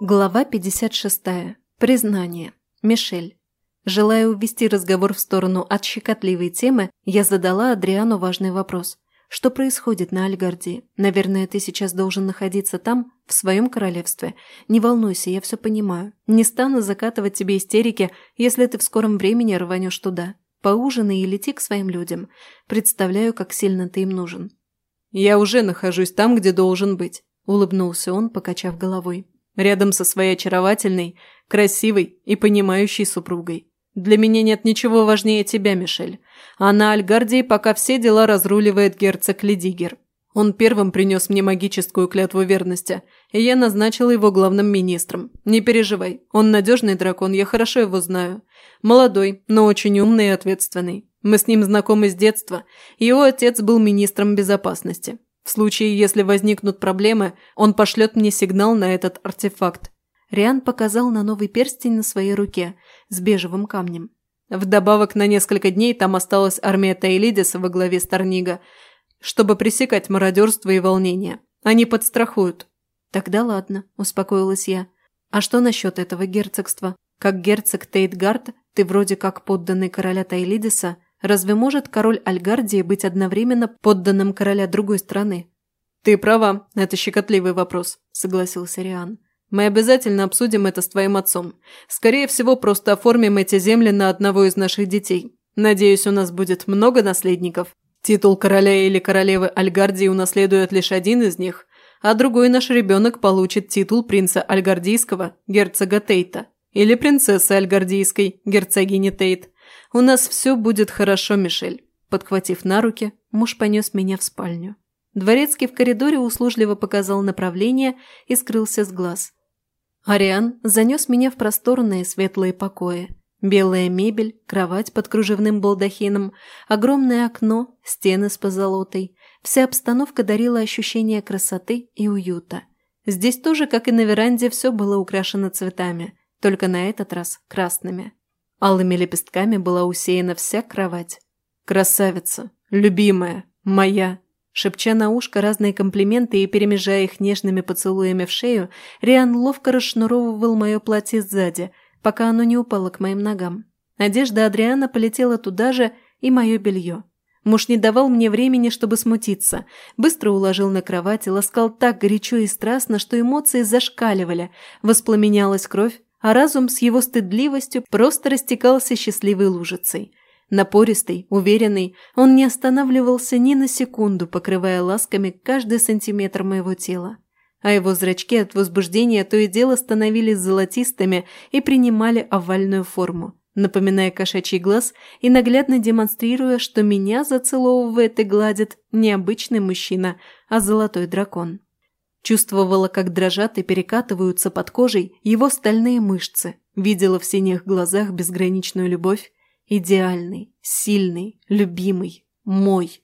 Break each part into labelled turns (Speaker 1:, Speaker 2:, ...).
Speaker 1: Глава 56. Признание. Мишель. Желая увести разговор в сторону от щекотливой темы, я задала Адриану важный вопрос. Что происходит на Альгардии? Наверное, ты сейчас должен находиться там, в своем королевстве. Не волнуйся, я все понимаю. Не стану закатывать тебе истерики, если ты в скором времени рванешь туда. Поужинай и лети к своим людям. Представляю, как сильно ты им нужен.
Speaker 2: Я уже нахожусь там, где должен быть, улыбнулся он, покачав головой рядом со своей очаровательной, красивой и понимающей супругой. Для меня нет ничего важнее тебя, Мишель. А на Альгардии пока все дела разруливает герцог Ледигер. Он первым принес мне магическую клятву верности, и я назначила его главным министром. Не переживай, он надежный дракон, я хорошо его знаю. Молодой, но очень умный и ответственный. Мы с ним знакомы с детства. Его отец был министром безопасности. В случае, если возникнут проблемы, он пошлет мне сигнал на этот артефакт.
Speaker 1: Риан показал на новый перстень на своей руке с бежевым камнем.
Speaker 2: Вдобавок на несколько дней там осталась армия Таилидиса во главе Старнига, чтобы пресекать мародерство и волнение. Они подстрахуют.
Speaker 1: Тогда ладно, успокоилась я. А что насчет этого герцогства? Как герцог Тейтгард, ты вроде как подданный короля Таилидиса, Разве может король Альгардии быть одновременно подданным короля другой страны?
Speaker 2: «Ты права, это щекотливый вопрос», – согласился Риан. «Мы обязательно обсудим это с твоим отцом. Скорее всего, просто оформим эти земли на одного из наших детей. Надеюсь, у нас будет много наследников. Титул короля или королевы Альгардии унаследует лишь один из них, а другой наш ребенок получит титул принца Альгардийского, герцога Тейта, или принцессы Альгардийской, герцогини Тейт. «У нас все будет хорошо, Мишель». Подхватив на руки, муж понес меня в спальню. Дворецкий в коридоре услужливо показал направление и скрылся с глаз. Ариан занес меня в просторные светлые покои. Белая мебель, кровать под кружевным балдахином, огромное окно, стены с позолотой. Вся обстановка дарила ощущение красоты и уюта. Здесь тоже, как и на веранде, все было украшено цветами, только на этот раз красными. Алыми лепестками была усеяна вся кровать. «Красавица! Любимая! Моя!» Шепча на ушко разные комплименты и перемежая их нежными поцелуями в шею, Риан ловко расшнуровывал мое платье сзади, пока оно не упало к моим ногам. Одежда Адриана полетела туда же, и мое белье. Муж не давал мне времени, чтобы смутиться. Быстро уложил на кровать и ласкал так горячо и страстно, что эмоции зашкаливали, воспламенялась кровь, а разум с его стыдливостью просто растекался счастливой лужицей. Напористый, уверенный, он не останавливался ни на секунду, покрывая ласками каждый сантиметр моего тела. А его зрачки от возбуждения то и дело становились золотистыми и принимали овальную форму, напоминая кошачий глаз и наглядно демонстрируя, что меня зацеловывает и гладит не обычный мужчина, а золотой дракон. Чувствовала, как дрожат и перекатываются под кожей его стальные мышцы. Видела в синих глазах безграничную любовь. Идеальный, сильный, любимый, мой.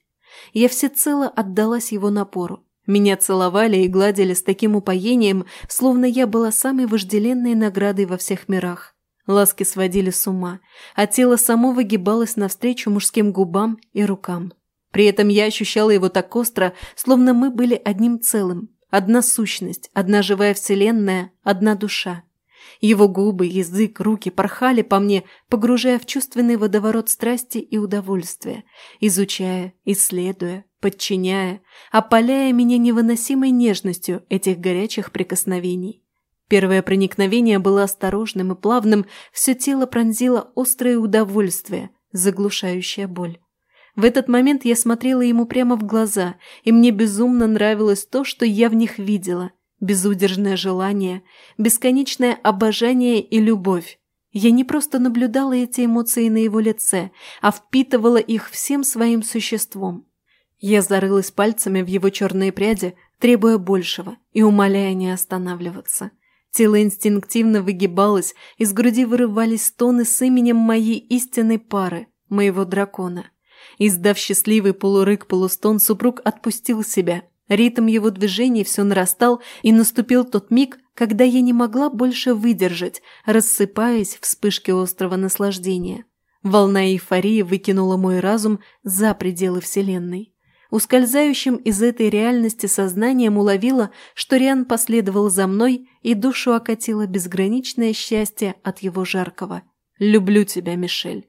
Speaker 2: Я всецело отдалась его напору. Меня целовали и гладили с таким упоением, словно я была самой вожделенной наградой во всех мирах. Ласки сводили с ума, а тело само выгибалось навстречу мужским губам и рукам. При этом я ощущала его так остро, словно мы были одним целым, Одна сущность, одна живая вселенная, одна душа. Его губы, язык, руки порхали по мне, погружая в чувственный водоворот страсти и удовольствия, изучая, исследуя, подчиняя, опаляя меня невыносимой нежностью этих горячих прикосновений. Первое проникновение было осторожным и плавным, все тело пронзило острое удовольствие, заглушающее боль. В этот момент я смотрела ему прямо в глаза, и мне безумно нравилось то, что я в них видела. Безудержное желание, бесконечное обожание и любовь. Я не просто наблюдала эти эмоции на его лице, а впитывала их всем своим существом. Я зарылась пальцами в его черные пряди, требуя большего и умоляя не останавливаться. Тело инстинктивно выгибалось, из груди вырывались стоны с именем моей истинной пары, моего дракона. Издав счастливый полурык-полустон, супруг отпустил себя. Ритм его движений все нарастал, и наступил тот миг, когда я не могла больше выдержать, рассыпаясь в вспышке острого наслаждения. Волна эйфории выкинула мой разум за пределы Вселенной.
Speaker 1: Ускользающим из этой реальности сознанием уловила, что Риан последовал за мной, и душу окатило безграничное счастье от его жаркого. «Люблю тебя, Мишель».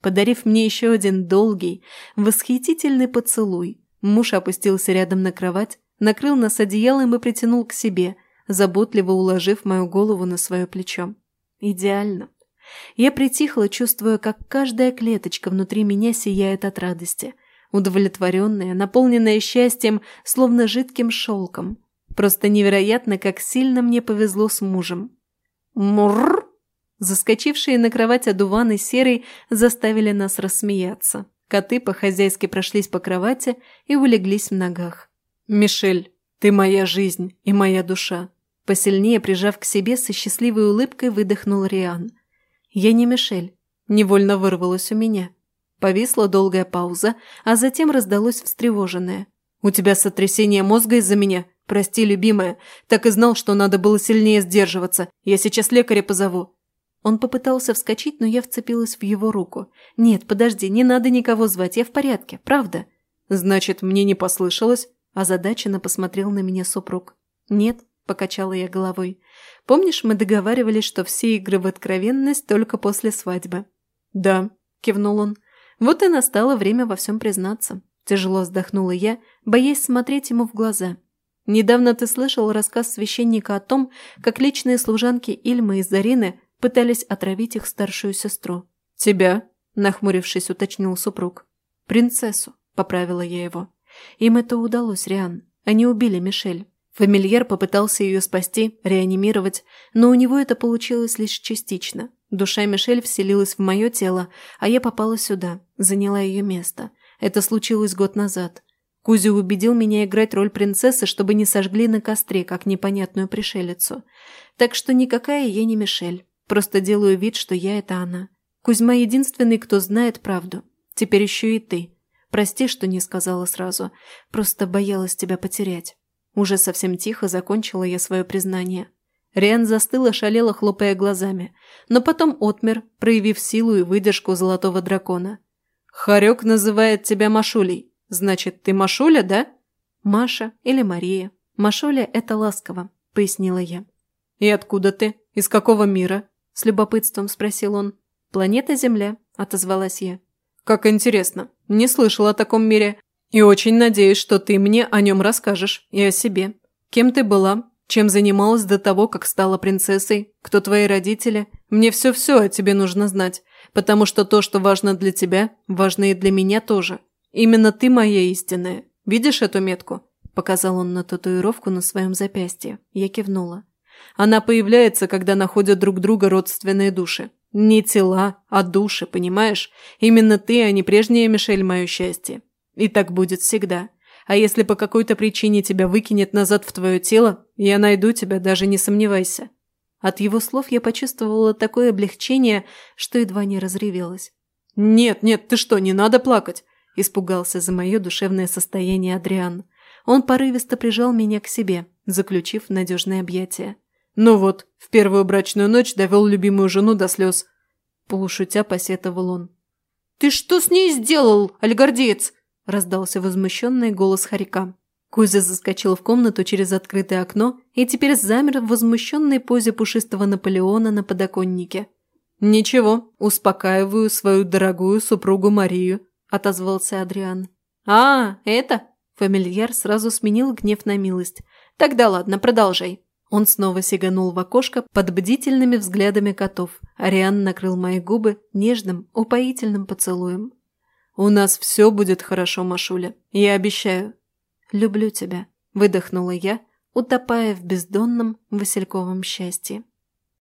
Speaker 1: Подарив мне еще один долгий, восхитительный поцелуй, муж опустился рядом на кровать, накрыл нас одеялом и притянул к себе, заботливо уложив мою голову на свое плечо. Идеально. Я притихла, чувствуя, как каждая клеточка внутри меня сияет от радости, удовлетворенная, наполненная счастьем, словно жидким шелком. Просто невероятно, как сильно мне повезло с мужем. Мурр! Заскочившие на кровать одуван и заставили нас рассмеяться. Коты по-хозяйски прошлись по кровати и улеглись в ногах. «Мишель, ты моя жизнь и моя душа!» Посильнее прижав к себе, со счастливой улыбкой выдохнул Риан. «Я не Мишель», – невольно вырвалось у меня. Повисла долгая пауза, а затем раздалось встревоженное. «У тебя сотрясение мозга из-за меня? Прости, любимая. Так и знал, что надо было сильнее сдерживаться. Я сейчас лекаря позову». Он попытался вскочить, но я вцепилась в его руку. «Нет, подожди, не надо никого звать, я в порядке, правда». «Значит, мне не послышалось?» Озадаченно посмотрел на меня супруг. «Нет», – покачала я головой. «Помнишь, мы договаривались, что все игры в откровенность только после свадьбы?» «Да», – кивнул он. «Вот и настало время во всем признаться». Тяжело вздохнула я, боясь смотреть ему в глаза. «Недавно ты слышал рассказ священника о том, как личные служанки Ильмы и Зарины пытались отравить их старшую сестру. «Тебя?» – нахмурившись, уточнил супруг. «Принцессу», – поправила я его. «Им это удалось, Риан. Они убили Мишель. Фамильяр попытался ее спасти, реанимировать, но у него это получилось лишь частично. Душа Мишель вселилась в мое тело, а я попала сюда, заняла ее место. Это случилось год назад. Кузя убедил меня играть роль принцессы, чтобы не сожгли на костре, как непонятную пришелицу. Так что никакая я не Мишель. Просто делаю вид, что я – это она. Кузьма единственный, кто знает правду. Теперь еще и ты. Прости, что не сказала сразу. Просто боялась тебя потерять. Уже совсем тихо закончила я свое признание. Риан застыла, шалела, хлопая глазами. Но потом отмер, проявив силу и выдержку золотого дракона. «Харек называет тебя Машулей. Значит, ты Машуля, да?» «Маша или Мария. Машуля – это ласково», – пояснила я. «И откуда ты? Из какого мира?» – с любопытством спросил он. «Планета Земля», – отозвалась я. «Как интересно. Не слышала о таком мире. И очень надеюсь, что ты мне о нем расскажешь. И о себе. Кем ты была? Чем занималась до того, как стала принцессой? Кто твои родители? Мне все-все о тебе нужно знать. Потому что то, что важно для тебя, важно и для меня тоже. Именно ты моя истинная. Видишь эту метку?» Показал он на татуировку на своем запястье. Я кивнула. Она появляется, когда находят друг друга родственные души. Не тела, а души, понимаешь? Именно ты, а не прежняя Мишель, мое счастье. И так будет всегда. А если по какой-то причине тебя выкинет назад в твое тело, я найду тебя, даже не сомневайся». От его слов я почувствовала такое облегчение, что едва не разревелась. «Нет, нет, ты что, не надо плакать!» – испугался за мое душевное состояние Адриан. Он порывисто прижал меня к себе, заключив надежное объятие. Ну вот, в первую брачную ночь довел любимую жену до слез. Полушутя посетовал он. «Ты что с ней сделал, альгардеец?» – раздался возмущенный голос Харика. Кузя заскочил в комнату через открытое окно и теперь замер в возмущенной позе пушистого Наполеона на подоконнике. «Ничего, успокаиваю свою дорогую супругу Марию», – отозвался Адриан. «А, это?» – фамильяр сразу сменил гнев на милость. «Тогда ладно, продолжай». Он снова сиганул в окошко под бдительными взглядами котов. Ариан накрыл мои губы нежным, упоительным поцелуем. «У нас все будет хорошо, Машуля. Я обещаю». «Люблю тебя», – выдохнула я, утопая в бездонном васильковом счастье.